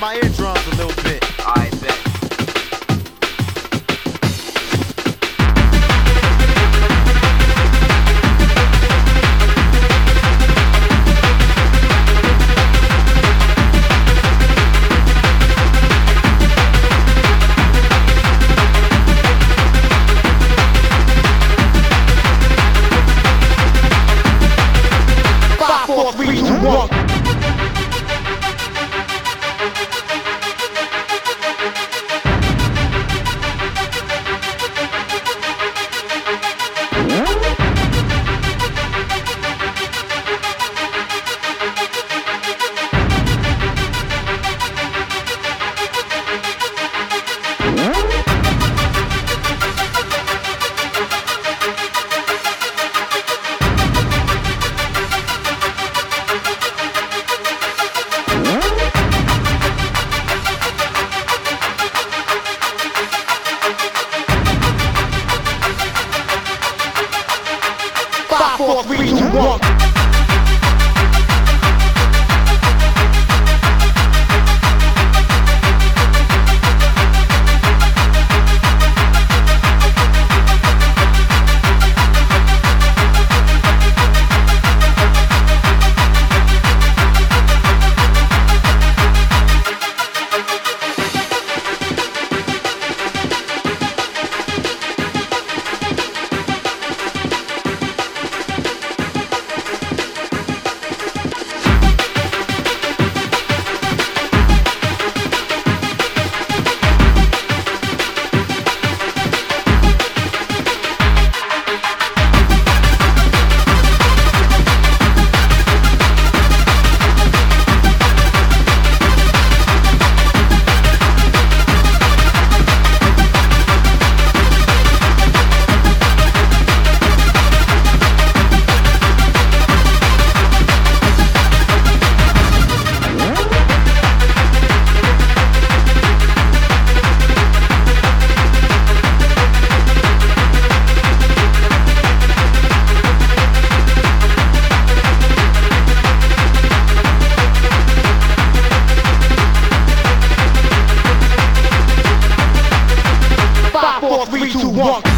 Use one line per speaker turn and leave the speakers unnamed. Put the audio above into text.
my eardrum.
what we want. Five, four,
three, two, one.